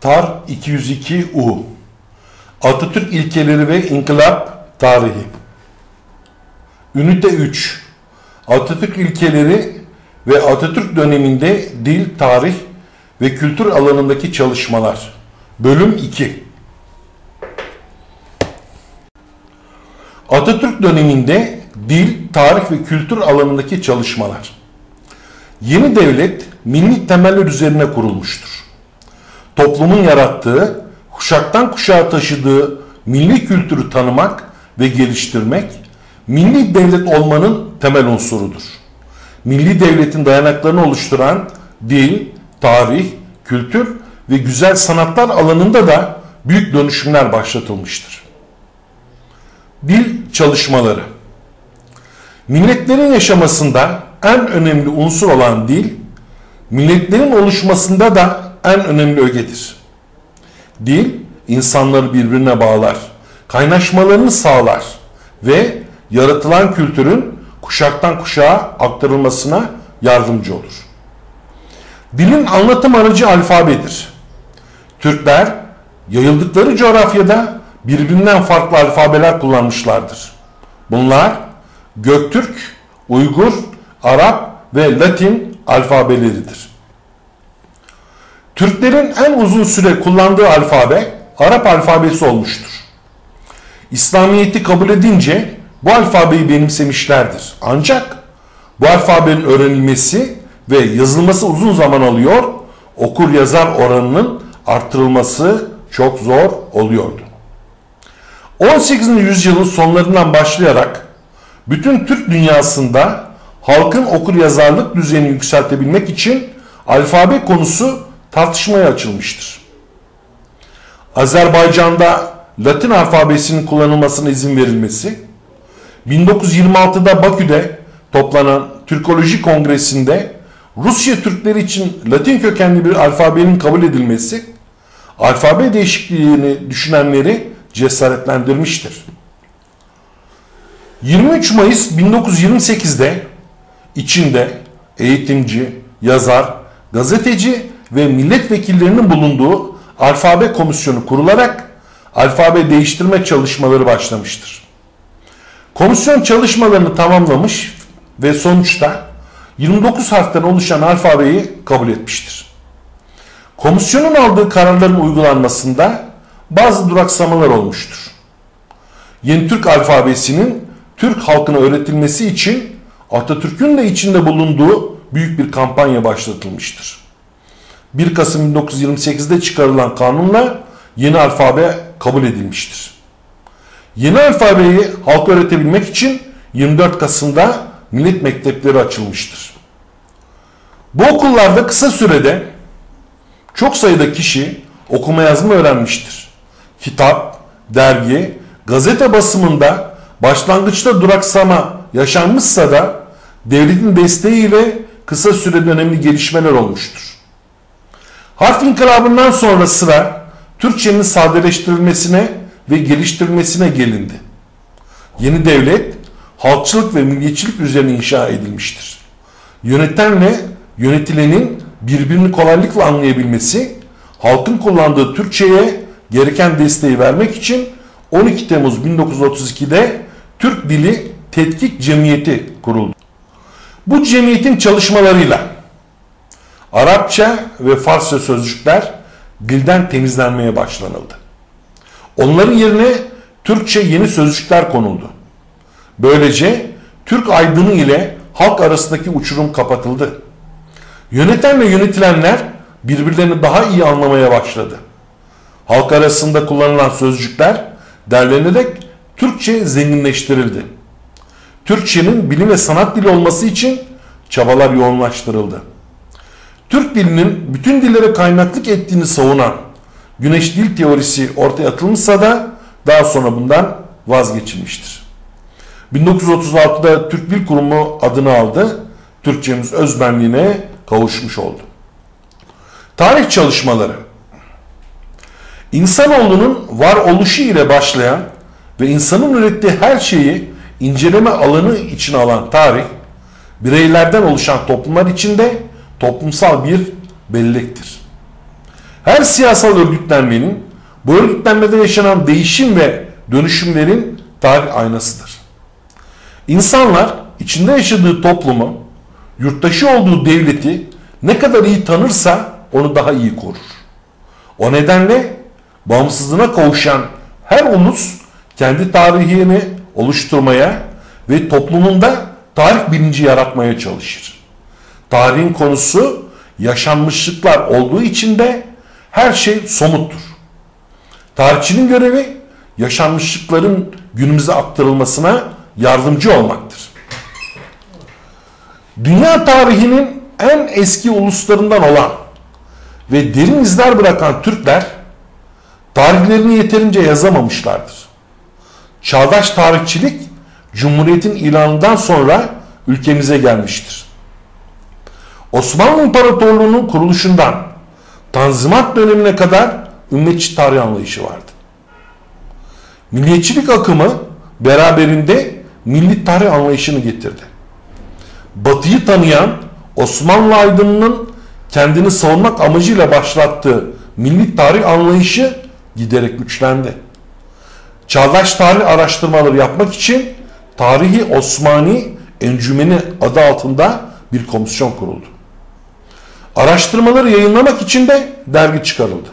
TAR 202U Atatürk ilkeleri ve inkılap tarihi. Ünite 3 Atatürk ilkeleri ve Atatürk döneminde dil, tarih ve kültür alanındaki çalışmalar. Bölüm 2 Atatürk döneminde dil, tarih ve kültür alanındaki çalışmalar. Yeni devlet milli temeller üzerine kurulmuştur toplumun yarattığı, kuşaktan kuşağa taşıdığı milli kültürü tanımak ve geliştirmek, milli devlet olmanın temel unsurudur. Milli devletin dayanaklarını oluşturan dil, tarih, kültür ve güzel sanatlar alanında da büyük dönüşümler başlatılmıştır. Dil çalışmaları Milletlerin yaşamasında en önemli unsur olan dil, milletlerin oluşmasında da en önemli ögedir. Dil insanları birbirine bağlar, kaynaşmalarını sağlar ve yaratılan kültürün kuşaktan kuşağa aktarılmasına yardımcı olur. Dilin anlatım aracı alfabedir. Türkler yayıldıkları coğrafyada birbirinden farklı alfabeler kullanmışlardır. Bunlar Göktürk, Uygur, Arap ve Latin alfabeleridir. Türklerin en uzun süre kullandığı alfabe Arap alfabesi olmuştur. İslamiyet'i kabul edince bu alfabeyi benimsemişlerdir. Ancak bu alfabenin öğrenilmesi ve yazılması uzun zaman alıyor, okur yazar oranının artırılması çok zor oluyordu. 18. yüzyılın sonlarından başlayarak bütün Türk dünyasında halkın okur yazarlık düzeyini yükseltebilmek için alfabe konusu tartışmaya açılmıştır. Azerbaycan'da Latin alfabesinin kullanılmasına izin verilmesi, 1926'da Bakü'de toplanan Türkoloji Kongresi'nde Rusya Türkleri için Latin kökenli bir alfabenin kabul edilmesi, alfabe değişikliğini düşünenleri cesaretlendirmiştir. 23 Mayıs 1928'de içinde eğitimci, yazar, gazeteci ve milletvekillerinin bulunduğu alfabe komisyonu kurularak alfabe değiştirme çalışmaları başlamıştır. Komisyon çalışmalarını tamamlamış ve sonuçta 29 harften oluşan alfabeyi kabul etmiştir. Komisyonun aldığı kararların uygulanmasında bazı duraksamalar olmuştur. Yeni Türk alfabesinin Türk halkına öğretilmesi için Atatürk'ün de içinde bulunduğu büyük bir kampanya başlatılmıştır. 1 Kasım 1928'de çıkarılan kanunla yeni alfabe kabul edilmiştir. Yeni alfabeyi halka öğretebilmek için 24 Kasım'da millet mektepleri açılmıştır. Bu okullarda kısa sürede çok sayıda kişi okuma yazma öğrenmiştir. Kitap, dergi, gazete basımında başlangıçta duraksama yaşanmışsa da devletin desteğiyle kısa sürede önemli gelişmeler olmuştur. Harf inkılabından sonra sıra Türkçenin sadeleştirilmesine ve geliştirilmesine gelindi. Yeni devlet halkçılık ve milliyetçilik üzerine inşa edilmiştir. Yönetenle yönetilenin birbirini kolaylıkla anlayabilmesi, halkın kullandığı Türkçe'ye gereken desteği vermek için 12 Temmuz 1932'de Türk Dili Tetkik Cemiyeti kuruldu. Bu cemiyetin çalışmalarıyla Arapça ve Farsça sözcükler dilden temizlenmeye başlanıldı. Onların yerine Türkçe yeni sözcükler konuldu. Böylece Türk aydını ile halk arasındaki uçurum kapatıldı. Yöneten ve yönetilenler birbirlerini daha iyi anlamaya başladı. Halk arasında kullanılan sözcükler derlenerek Türkçe zenginleştirildi. Türkçenin bilim ve sanat dili olması için çabalar yoğunlaştırıldı. Türk dilinin bütün dillere kaynaklık ettiğini savunan güneş dil teorisi ortaya atılmışsa da daha sonra bundan vazgeçilmiştir. 1936'da Türk Dil Kurumu adını aldı. Türkçemiz özbenliğine kavuşmuş oldu. Tarih çalışmaları İnsanoğlunun varoluşu ile başlayan ve insanın ürettiği her şeyi inceleme alanı içine alan tarih, bireylerden oluşan toplumlar içinde toplumsal bir bellektir. Her siyasal örgütlenmenin bu örgütlenmede yaşanan değişim ve dönüşümlerin tarih aynasıdır. İnsanlar içinde yaşadığı toplumu, yurttaşı olduğu devleti ne kadar iyi tanırsa onu daha iyi korur. O nedenle bağımsızlığına kavuşan her ulus kendi tarihini oluşturmaya ve toplumunda tarih bilinci yaratmaya çalışır. Tarihin konusu yaşanmışlıklar olduğu için de her şey somuttur. Tarihçinin görevi yaşanmışlıkların günümüze aktarılmasına yardımcı olmaktır. Dünya tarihinin en eski uluslarından olan ve derin izler bırakan Türkler tarihlerini yeterince yazamamışlardır. Çağdaş tarihçilik Cumhuriyet'in ilanından sonra ülkemize gelmiştir. Osmanlı İmparatorluğu'nun kuruluşundan Tanzimat dönemine kadar ümmetçi tarih anlayışı vardı. Milliyetçilik akımı beraberinde milli tarih anlayışını getirdi. Batı'yı tanıyan Osmanlı aydınının kendini savunmak amacıyla başlattığı milli tarih anlayışı giderek güçlendi. Çağdaş tarih araştırmaları yapmak için Tarihi Osmani Encümeni adı altında bir komisyon kuruldu. Araştırmaları yayınlamak için de dergi çıkarıldı.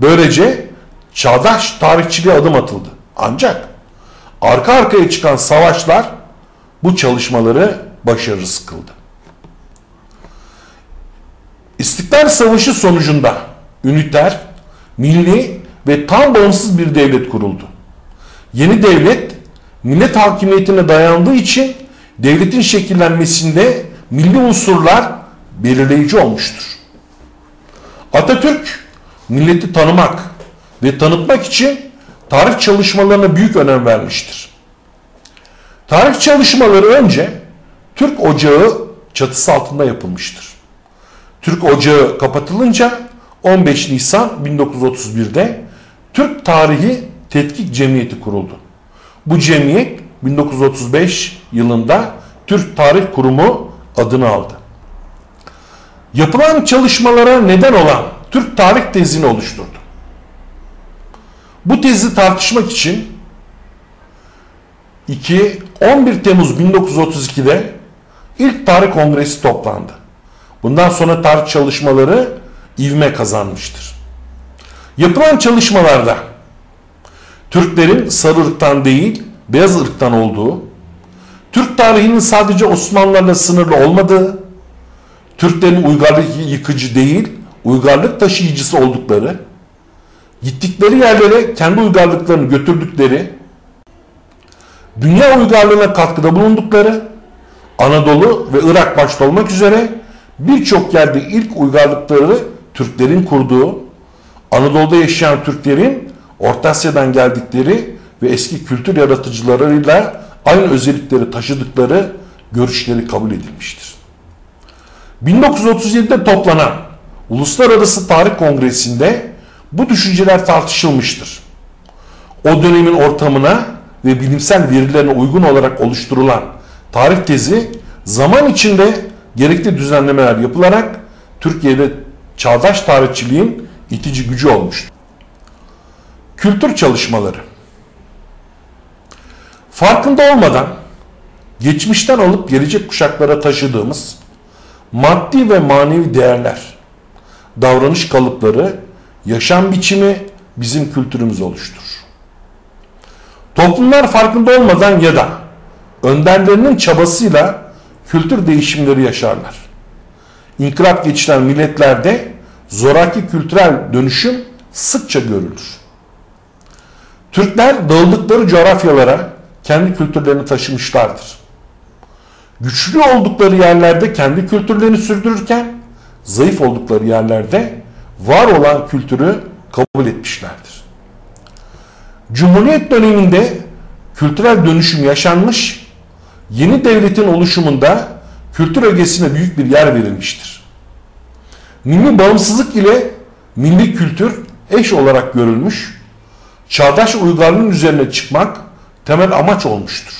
Böylece çağdaş tarihçiliğe adım atıldı. Ancak arka arkaya çıkan savaşlar bu çalışmaları başarısız kıldı. İstiklal Savaşı sonucunda üniter, milli ve tam bağımsız bir devlet kuruldu. Yeni devlet millet hakimiyetine dayandığı için devletin şekillenmesinde milli unsurlar belirleyici olmuştur. Atatürk milleti tanımak ve tanıtmak için tarih çalışmalarına büyük önem vermiştir. Tarih çalışmaları önce Türk Ocağı çatısı altında yapılmıştır. Türk Ocağı kapatılınca 15 Nisan 1931'de Türk Tarihi Tetkik Cemiyeti kuruldu. Bu cemiyet 1935 yılında Türk Tarih Kurumu adını aldı. Yapılan çalışmalara neden olan Türk tarih tezini oluşturdu. Bu tezi tartışmak için 2 11 Temmuz 1932'de ilk tarih kongresi toplandı. Bundan sonra tarih çalışmaları ivme kazanmıştır. Yapılan çalışmalarda Türklerin sarı ırktan değil beyaz ırktan olduğu, Türk tarihinin sadece Osmanlılarla sınırlı olmadığı, Türklerin uygarlık yıkıcı değil, uygarlık taşıyıcısı oldukları, gittikleri yerlere kendi uygarlıklarını götürdükleri, dünya uygarlığına katkıda bulundukları, Anadolu ve Irak başta olmak üzere birçok yerde ilk uygarlıkları Türklerin kurduğu, Anadolu'da yaşayan Türklerin Orta Asya'dan geldikleri ve eski kültür yaratıcılarıyla aynı özellikleri taşıdıkları görüşleri kabul edilmiştir. 1937'de toplanan Uluslararası Tarih Kongresi'nde bu düşünceler tartışılmıştır. O dönemin ortamına ve bilimsel verilerine uygun olarak oluşturulan tarih tezi zaman içinde gerekli düzenlemeler yapılarak Türkiye'de çağdaş tarihçiliğin itici gücü olmuştur. Kültür çalışmaları Farkında olmadan geçmişten alıp gelecek kuşaklara taşıdığımız maddi ve manevi değerler, davranış kalıpları, yaşam biçimi bizim kültürümüz oluşturur. Toplumlar farkında olmadan ya da önderlerinin çabasıyla kültür değişimleri yaşarlar. İnkılap geçiren milletlerde zoraki kültürel dönüşüm sıkça görülür. Türkler dağıldıkları coğrafyalara kendi kültürlerini taşımışlardır. Güçlü oldukları yerlerde kendi kültürlerini sürdürürken zayıf oldukları yerlerde var olan kültürü kabul etmişlerdir. Cumhuriyet döneminde kültürel dönüşüm yaşanmış, yeni devletin oluşumunda kültür ögesine büyük bir yer verilmiştir. Milli bağımsızlık ile milli kültür eş olarak görülmüş, çağdaş uygarlığın üzerine çıkmak temel amaç olmuştur.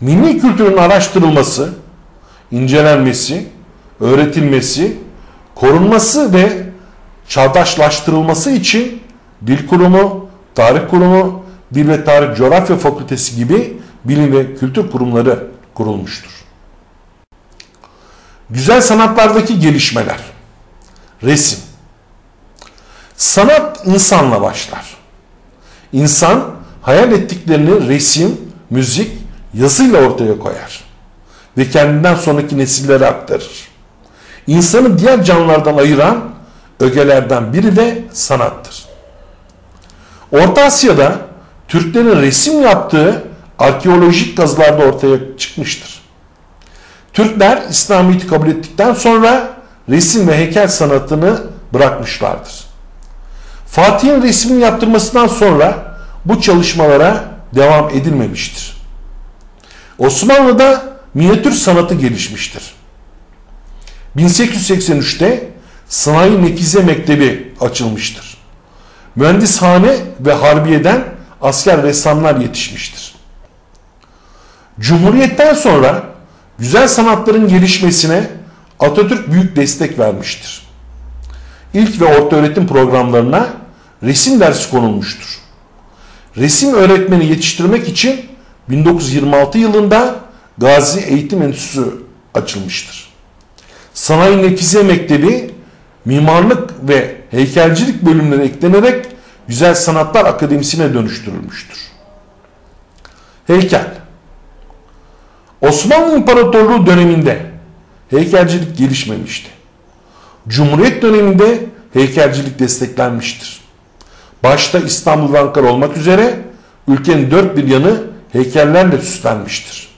Milli kültürün araştırılması, incelenmesi, öğretilmesi, korunması ve çağdaşlaştırılması için Dil Kurumu, Tarih Kurumu, Dil ve Tarih Coğrafya Fakültesi gibi bilim ve kültür kurumları kurulmuştur. Güzel sanatlardaki gelişmeler. Resim. Sanat insanla başlar. İnsan hayal ettiklerini resim, müzik, yazıyla ortaya koyar ve kendinden sonraki nesillere aktarır. İnsanı diğer canlılardan ayıran ögelerden biri de sanattır. Orta Asya'da Türklerin resim yaptığı arkeolojik kazılarda ortaya çıkmıştır. Türkler İslamiyet'i kabul ettikten sonra resim ve heykel sanatını bırakmışlardır. Fatih'in resmini yaptırmasından sonra bu çalışmalara devam edilmemiştir. Osmanlı'da minyatür sanatı gelişmiştir. 1883'te Sanayi Nekize Mektebi açılmıştır. Mühendishane ve Harbiye'den asker ressamlar yetişmiştir. Cumhuriyetten sonra güzel sanatların gelişmesine Atatürk büyük destek vermiştir. İlk ve orta öğretim programlarına resim dersi konulmuştur. Resim öğretmeni yetiştirmek için 1926 yılında Gazi Eğitim Enstitüsü açılmıştır. Sanayi Nefize Mektebi mimarlık ve heykelcilik bölümleri eklenerek Güzel Sanatlar Akademisi'ne dönüştürülmüştür. Heykel Osmanlı İmparatorluğu döneminde heykelcilik gelişmemişti. Cumhuriyet döneminde heykelcilik desteklenmiştir. Başta İstanbul ve Ankara olmak üzere ülkenin dört bir yanı heykellerle süslenmiştir.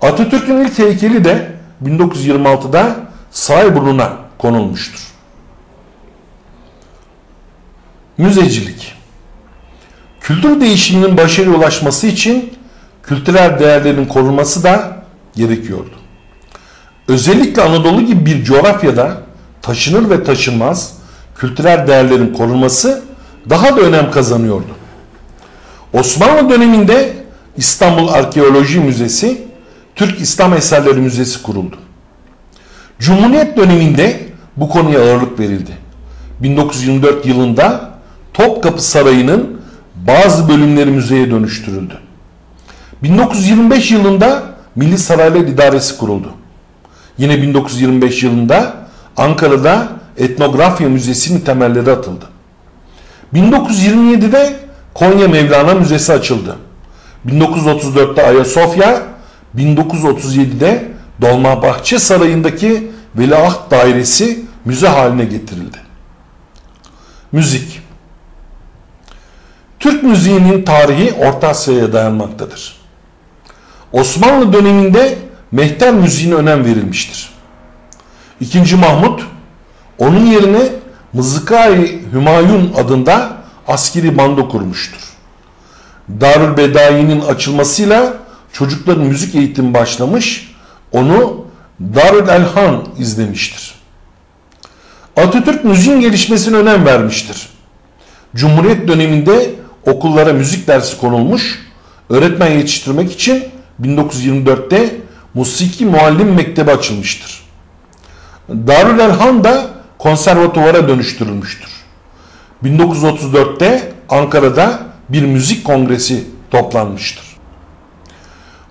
Atatürk'ün ilk heykeli de 1926'da Sarayburnu'na konulmuştur. Müzecilik Kültür değişiminin başarıya ulaşması için kültürel değerlerin korunması da gerekiyordu. Özellikle Anadolu gibi bir coğrafyada taşınır ve taşınmaz kültürel değerlerin korunması daha da önem kazanıyordu. Osmanlı döneminde İstanbul Arkeoloji Müzesi, Türk İslam Eserleri Müzesi kuruldu. Cumhuriyet döneminde bu konuya ağırlık verildi. 1924 yılında Topkapı Sarayı'nın bazı bölümleri müzeye dönüştürüldü. 1925 yılında Milli Saraylar İdaresi kuruldu. Yine 1925 yılında Ankara'da Etnografya Müzesi'nin temelleri atıldı. 1927'de Konya Mevlana Müzesi açıldı. 1934'te Ayasofya, 1937'de Dolmabahçe Sarayı'ndaki Veliaht Dairesi müze haline getirildi. Müzik Türk müziğinin tarihi Orta Asya'ya dayanmaktadır. Osmanlı döneminde mehter müziğine önem verilmiştir. İkinci Mahmut onun yerine Mızıkai Hümayun adında askeri bando kurmuştur. Darül Bedai'nin açılmasıyla çocukların müzik eğitimi başlamış, onu Darül Elhan izlemiştir. Atatürk müziğin gelişmesine önem vermiştir. Cumhuriyet döneminde okullara müzik dersi konulmuş, öğretmen yetiştirmek için 1924'te Musiki Muallim Mektebi açılmıştır. Darül Elhan da konservatuvara dönüştürülmüştür. 1934'te Ankara'da bir müzik kongresi toplanmıştır.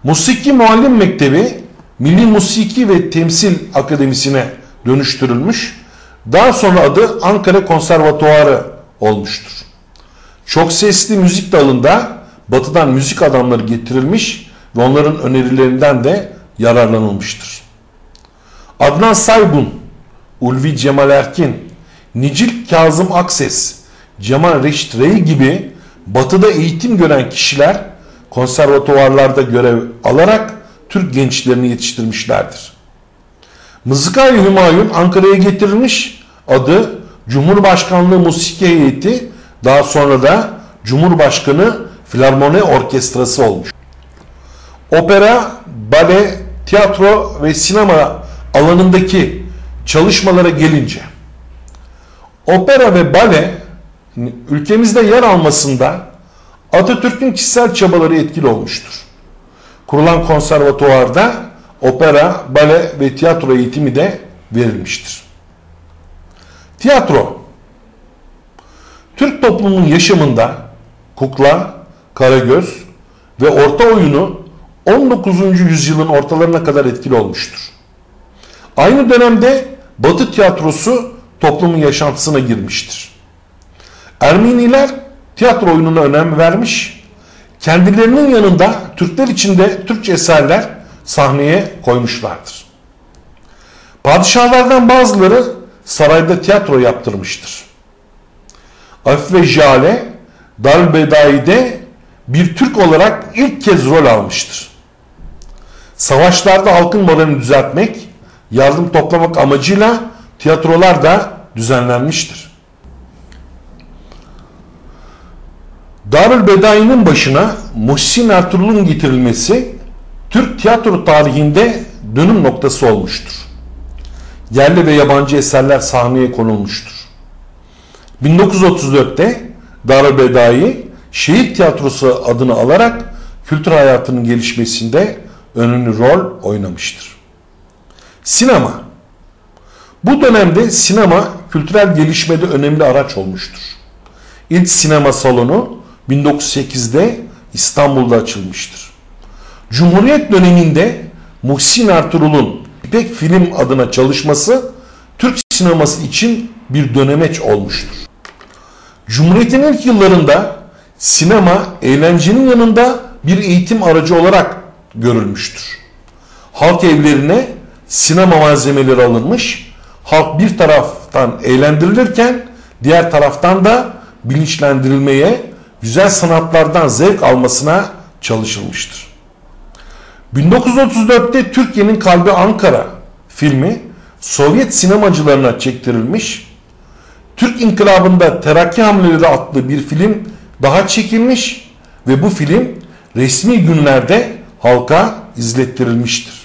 Musiki Muallim Mektebi Milli Musiki ve Temsil Akademisi'ne dönüştürülmüş. Daha sonra adı Ankara Konservatuarı olmuştur. Çok sesli müzik dalında batıdan müzik adamları getirilmiş ve onların önerilerinden de yararlanılmıştır. Adnan Saygun, Ulvi Cemal Erkin, Nicil Kazım Akses, Cemal Reşit Rey gibi batıda eğitim gören kişiler konservatuvarlarda görev alarak Türk gençlerini yetiştirmişlerdir. Mızıkay Hümayun Ankara'ya getirilmiş adı Cumhurbaşkanlığı Musiki Heyeti daha sonra da Cumhurbaşkanı Filarmoni Orkestrası olmuş. Opera, bale, tiyatro ve sinema alanındaki çalışmalara gelince opera ve bale ülkemizde yer almasında Atatürk'ün kişisel çabaları etkili olmuştur. Kurulan konservatuvarda opera, bale ve tiyatro eğitimi de verilmiştir. Tiyatro Türk toplumunun yaşamında kukla, karagöz ve orta oyunu 19. yüzyılın ortalarına kadar etkili olmuştur. Aynı dönemde Batı tiyatrosu toplumun yaşantısına girmiştir. Ermeniler tiyatro oyununa önem vermiş, kendilerinin yanında Türkler içinde Türkçe eserler sahneye koymuşlardır. Padişahlardan bazıları sarayda tiyatro yaptırmıştır. Afif ve Jale Darbedai'de bir Türk olarak ilk kez rol almıştır. Savaşlarda halkın moralini düzeltmek, yardım toplamak amacıyla tiyatrolar da düzenlenmiştir. Darül Bedai'nin başına Muhsin Ertuğrul'un getirilmesi Türk tiyatro tarihinde dönüm noktası olmuştur. Yerli ve yabancı eserler sahneye konulmuştur. 1934'te Darül Bedai şehit tiyatrosu adını alarak kültür hayatının gelişmesinde önemli rol oynamıştır. Sinema Bu dönemde sinema kültürel gelişmede önemli araç olmuştur. İlk sinema salonu 1908'de İstanbul'da açılmıştır. Cumhuriyet döneminde Muhsin Ertuğrul'un İpek Film adına çalışması Türk sineması için bir dönemeç olmuştur. Cumhuriyet'in ilk yıllarında sinema eğlencenin yanında bir eğitim aracı olarak görülmüştür. Halk evlerine sinema malzemeleri alınmış, halk bir taraftan eğlendirilirken diğer taraftan da bilinçlendirilmeye, güzel sanatlardan zevk almasına çalışılmıştır. 1934'te Türkiye'nin Kalbi Ankara filmi Sovyet sinemacılarına çektirilmiş. Türk İnkılabı'nda Terakki Hamleleri adlı bir film daha çekilmiş ve bu film resmi günlerde halka izlettirilmiştir.